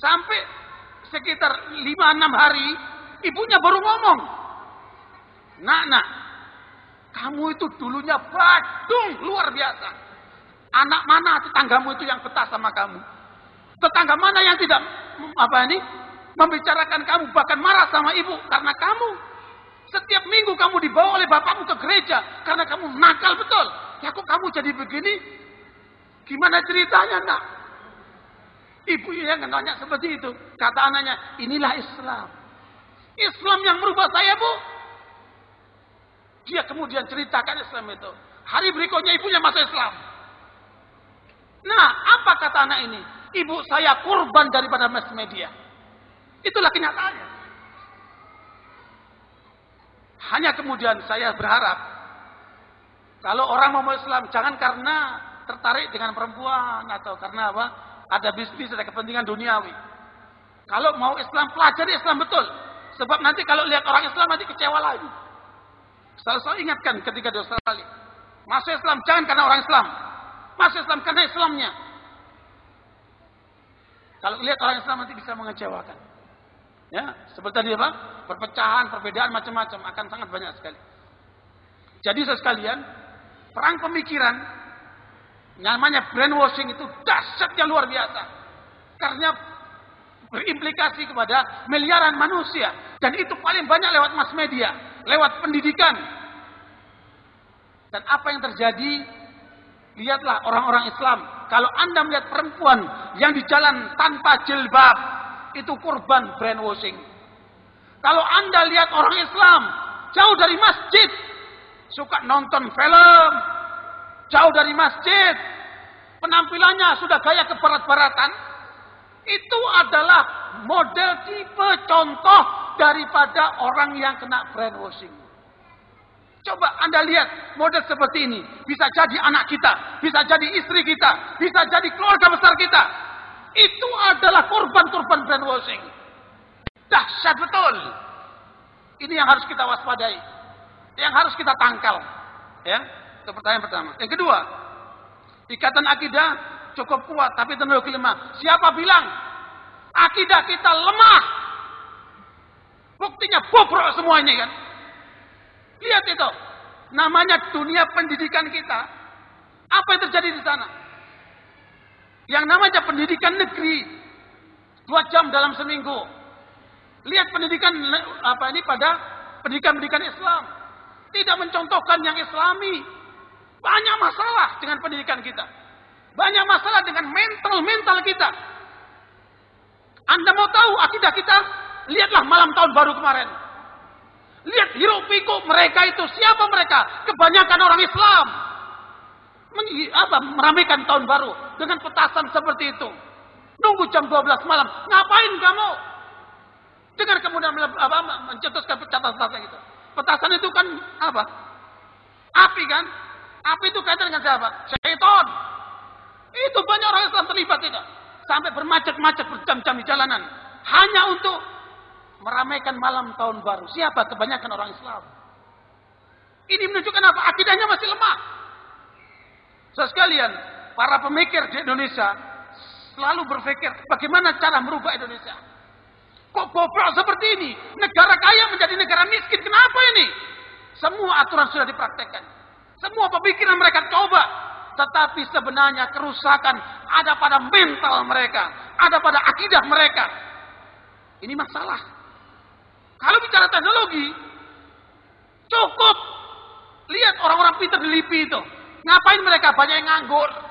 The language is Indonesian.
Sampai sekitar 5-6 hari, ibunya baru ngomong. Nak, nak, kamu itu dulunya badung luar biasa. Anak mana tetanggamu itu yang betah sama kamu? Tetangga mana yang tidak apa ini membicarakan kamu bahkan marah sama ibu karena kamu setiap minggu kamu dibawa oleh bapakmu ke gereja karena kamu nakal betul. Ya kok kamu jadi begini? Gimana ceritanya nak? Ibu yang nanya seperti itu. Kata anaknya, inilah Islam. Islam yang merubah saya bu. Dia kemudian ceritakan Islam itu. Hari berikutnya ibunya masuk Islam. Nah, apa kata anak ini? Ibu saya kurban daripada mass media. Itulah kenyataannya. Hanya kemudian saya berharap kalau orang mau Islam jangan karena tertarik dengan perempuan atau karena apa? Ada bisnis, ada kepentingan duniawi. Kalau mau Islam pelajari Islam betul. Sebab nanti kalau lihat orang Islam nanti kecewa lagi. Selalu ingatkan ketika di Australia. Masuk Islam jangan karena orang Islam. Masuk Islam karena Islamnya. Kalau lihat orang Islam nanti bisa mengecewakan. Ya, seperti tadi apa? Perpecahan, perbedaan macam-macam akan sangat banyak sekali. Jadi sekalian, perang pemikiran namanya brainwashing itu dahsyat yang luar biasa. Karena berimplikasi kepada miliaran manusia dan itu paling banyak lewat mass media, lewat pendidikan. Dan apa yang terjadi? Lihatlah orang-orang Islam. Kalau Anda melihat perempuan yang di jalan tanpa jilbab, itu kurban brainwashing. Kalau Anda lihat orang Islam jauh dari masjid, suka nonton film, jauh dari masjid, penampilannya sudah gaya kebarat-baratan, itu adalah model tipe contoh daripada orang yang kena brainwashing. Coba Anda lihat model seperti ini. Bisa jadi anak kita, bisa jadi istri kita, bisa jadi keluarga besar kita. Itu adalah korban-korban brainwashing. Dahsyat betul. Ini yang harus kita waspadai. Yang harus kita tangkal. Ya, itu pertanyaan pertama. Yang kedua, ikatan akidah cukup kuat, tapi teknologi lemah. Siapa bilang akidah kita lemah? Buktinya bobrok semuanya kan. Lihat itu. Namanya dunia pendidikan kita. Apa yang terjadi di sana? Yang namanya pendidikan negeri. Dua jam dalam seminggu. Lihat pendidikan apa ini pada pendidikan-pendidikan Islam. Tidak mencontohkan yang islami. Banyak masalah dengan pendidikan kita. Banyak masalah dengan mental-mental kita. Anda mau tahu akidah kita? Lihatlah malam tahun baru kemarin. Lihat hiruk pikuk mereka itu. Siapa mereka? Kebanyakan orang Islam. apa, meramaikan tahun baru. Dengan petasan seperti itu. Nunggu jam 12 malam. Ngapain kamu? Dengan kemudian apa, mencetuskan petasan itu. Petasan itu kan apa? Api kan? Api itu kaitan dengan siapa? Syaitan. Itu banyak orang Islam terlibat itu. Sampai bermacet-macet berjam-jam di jalanan. Hanya untuk meramaikan malam tahun baru. Siapa? Kebanyakan orang Islam. Ini menunjukkan apa? Akidahnya masih lemah. So sekalian, para pemikir di Indonesia selalu berpikir bagaimana cara merubah Indonesia. Kok bobrok seperti ini? Negara kaya menjadi negara miskin. Kenapa ini? Semua aturan sudah dipraktekkan. Semua pemikiran mereka coba. Tetapi sebenarnya kerusakan ada pada mental mereka. Ada pada akidah mereka. Ini masalah. Kalau bicara teknologi, cukup. Lihat orang-orang pintar di LIPI itu. Ngapain mereka banyak yang nganggur?